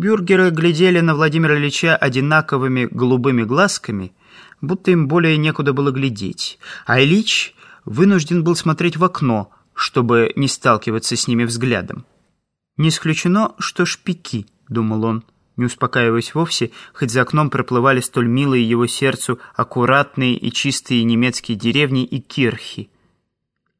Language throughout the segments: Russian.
Бюргеры глядели на Владимира Ильича одинаковыми голубыми глазками, будто им более некуда было глядеть, а Ильич вынужден был смотреть в окно, чтобы не сталкиваться с ними взглядом. «Не исключено, что шпики», — думал он, не успокаиваясь вовсе, хоть за окном проплывали столь милые его сердцу аккуратные и чистые немецкие деревни и кирхи.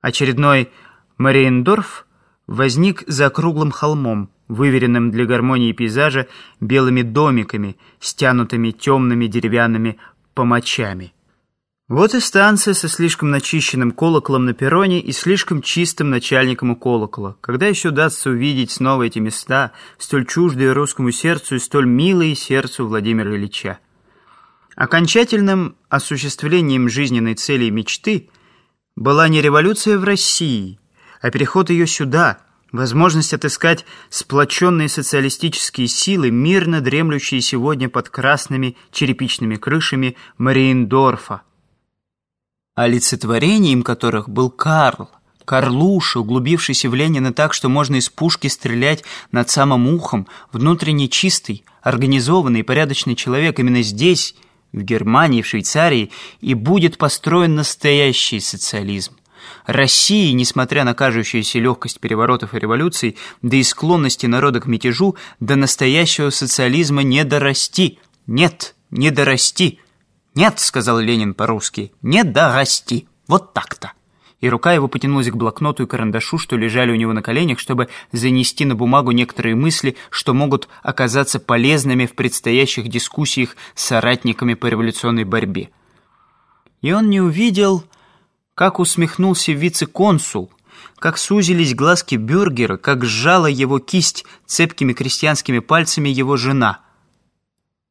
Очередной Мариендорф возник за круглым холмом, выверенным для гармонии пейзажа белыми домиками, стянутыми темными деревянными помочами. Вот и станция со слишком начищенным колоколом на перроне и слишком чистым начальником у колокола. Когда еще удастся увидеть снова эти места, столь чуждые русскому сердцу и столь милые сердцу Владимира Ильича? Окончательным осуществлением жизненной цели и мечты была не революция в России, а переход ее сюда, возможность отыскать сплоченные социалистические силы, мирно дремлющие сегодня под красными черепичными крышами Мариендорфа, олицетворением которых был Карл, Карлуша, углубившийся в Ленина так, что можно из пушки стрелять над самым ухом, внутренне чистый, организованный, порядочный человек именно здесь, в Германии, в Швейцарии, и будет построен настоящий социализм. России, несмотря на кажущуюся легкость переворотов и революций, да и склонности народа к мятежу, до настоящего социализма не дорасти. Нет, не дорасти. «Нет», — сказал Ленин по-русски, — «не дорасти». Вот так-то. И рука его потянулась к блокноту и карандашу, что лежали у него на коленях, чтобы занести на бумагу некоторые мысли, что могут оказаться полезными в предстоящих дискуссиях с соратниками по революционной борьбе. И он не увидел, как усмехнулся вице-консул, как сузились глазки бюргера, как сжала его кисть цепкими крестьянскими пальцами его жена —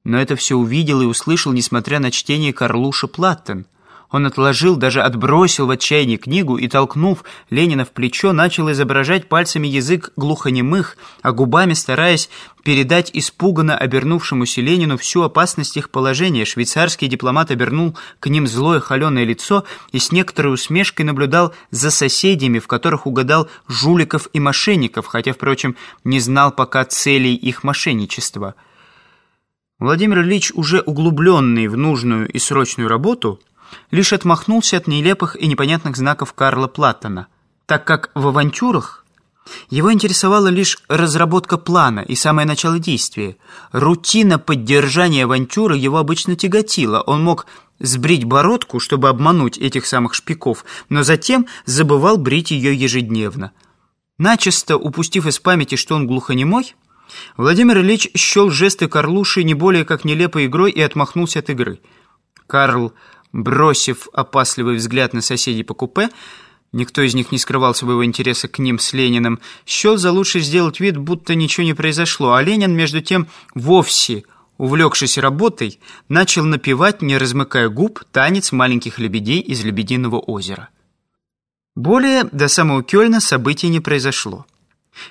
но это все увидел и услышал, несмотря на чтение Карлуша Платтен. Он отложил, даже отбросил в отчаянии книгу и, толкнув Ленина в плечо, начал изображать пальцами язык глухонемых, а губами стараясь передать испуганно обернувшемуся Ленину всю опасность их положения. Швейцарский дипломат обернул к ним злое холеное лицо и с некоторой усмешкой наблюдал за соседями, в которых угадал жуликов и мошенников, хотя, впрочем, не знал пока целей их мошенничества. Владимир Ильич, уже углубленный в нужную и срочную работу, лишь отмахнулся от нелепых и непонятных знаков Карла Платтона, так как в авантюрах его интересовала лишь разработка плана и самое начало действия. Рутина поддержания авантюры его обычно тяготила. Он мог сбрить бородку, чтобы обмануть этих самых шпиков, но затем забывал брить ее ежедневно. Начисто упустив из памяти, что он глухонемой, Владимир Ильич счел жесты Карлуши не более как нелепой игрой и отмахнулся от игры. Карл, бросив опасливый взгляд на соседей по купе, никто из них не скрывал своего интереса к ним с Лениным, счел за лучше сделать вид, будто ничего не произошло, а Ленин, между тем, вовсе, увлекшись работой, начал напевать, не размыкая губ, танец маленьких лебедей из Лебединого озера. Более до самого Кёльна событий не произошло.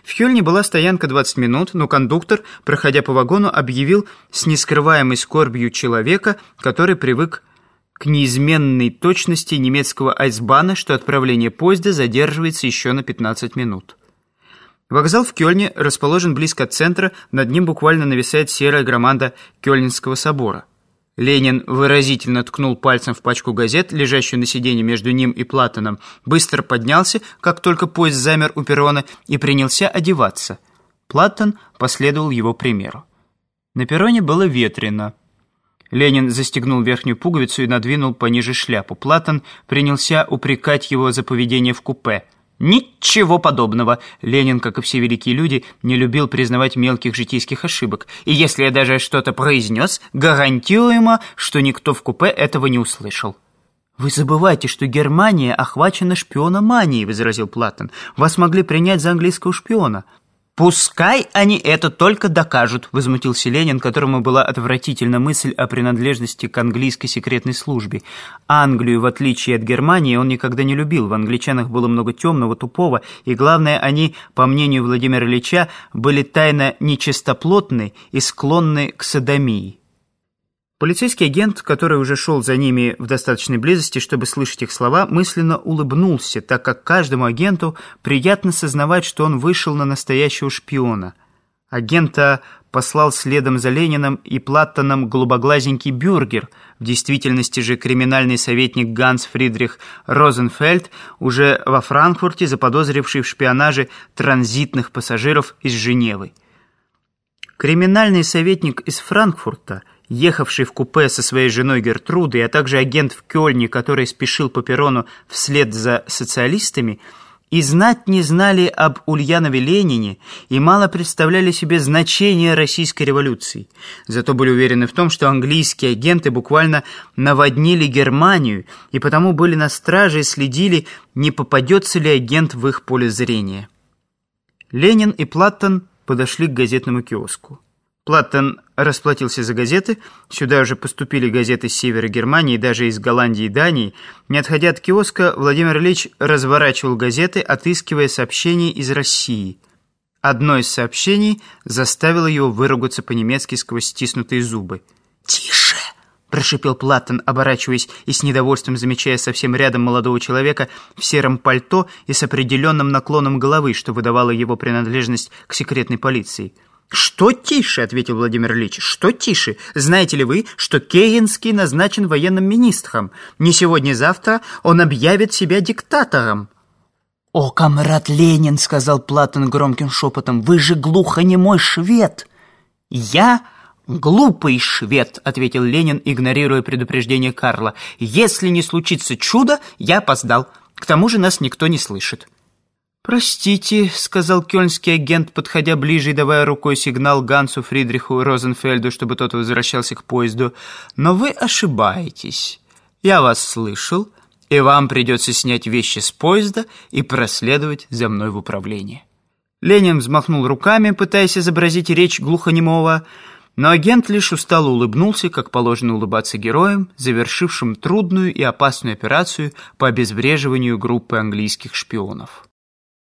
В Хёльне была стоянка 20 минут, но кондуктор, проходя по вагону, объявил с нескрываемой скорбью человека, который привык к неизменной точности немецкого айсбана, что отправление поезда задерживается еще на 15 минут. Вокзал в Кёльне расположен близко от центра, над ним буквально нависает серая громада Кёльнинского собора. Ленин выразительно ткнул пальцем в пачку газет, лежащую на сиденье между ним и Платоном, быстро поднялся, как только поезд замер у перрона, и принялся одеваться. Платон последовал его примеру. На перроне было ветрено. Ленин застегнул верхнюю пуговицу и надвинул пониже шляпу. Платон принялся упрекать его за поведение в купе – Ничего подобного. Ленин, как и все великие люди, не любил признавать мелких житейских ошибок. И если я даже что-то произнес, гарантируемо, что никто в купе этого не услышал. «Вы забываете, что Германия охвачена шпиономанией», — возразил Платон. «Вас могли принять за английского шпиона». «Пускай они это только докажут», — возмутился Ленин, которому была отвратительна мысль о принадлежности к английской секретной службе. Англию, в отличие от Германии, он никогда не любил. В англичанах было много темного, тупого, и, главное, они, по мнению Владимира Ильича, были тайно нечистоплотны и склонны к садомии. Полицейский агент, который уже шел за ними в достаточной близости, чтобы слышать их слова, мысленно улыбнулся, так как каждому агенту приятно сознавать, что он вышел на настоящего шпиона. Агента послал следом за Лениным и Платтоном голубоглазенький бюргер. В действительности же криминальный советник Ганс Фридрих Розенфельд уже во Франкфурте, заподозривший в шпионаже транзитных пассажиров из Женевы. Криминальный советник из Франкфурта, ехавший в купе со своей женой Гертрудой, а также агент в Кёльне, который спешил по перрону вслед за социалистами – и знать не знали об Ульянове Ленине и мало представляли себе значение российской революции. Зато были уверены в том, что английские агенты буквально наводнили Германию и потому были на страже и следили, не попадется ли агент в их поле зрения. Ленин и Платтен подошли к газетному киоску. Платтен расплатился за газеты. Сюда уже поступили газеты с севера Германии, даже из Голландии и Дании. Не отходя от киоска, Владимир Ильич разворачивал газеты, отыскивая сообщения из России. Одно из сообщений заставило его выругаться по-немецки сквозь стиснутые зубы. «Тише!» – прошипел Платтен, оборачиваясь и с недовольством замечая совсем рядом молодого человека в сером пальто и с определенным наклоном головы, что выдавало его принадлежность к секретной полиции – «Что тише?» — ответил Владимир Ильич. «Что тише? Знаете ли вы, что Керенский назначен военным министром? Не сегодня-завтра он объявит себя диктатором». «О, комрад Ленин!» — сказал Платон громким шепотом. «Вы же глухонемой швед!» «Я...» «Глупый швед», — ответил Ленин, игнорируя предупреждение Карла. «Если не случится чудо, я опоздал. К тому же нас никто не слышит». «Простите», — сказал кёльнский агент, подходя ближе и давая рукой сигнал Гансу Фридриху Розенфельду, чтобы тот возвращался к поезду, «но вы ошибаетесь. Я вас слышал, и вам придется снять вещи с поезда и проследовать за мной в управление». Ленин взмахнул руками, пытаясь изобразить речь глухонемого, но агент лишь устало улыбнулся, как положено улыбаться героям, завершившим трудную и опасную операцию по обезвреживанию группы английских шпионов.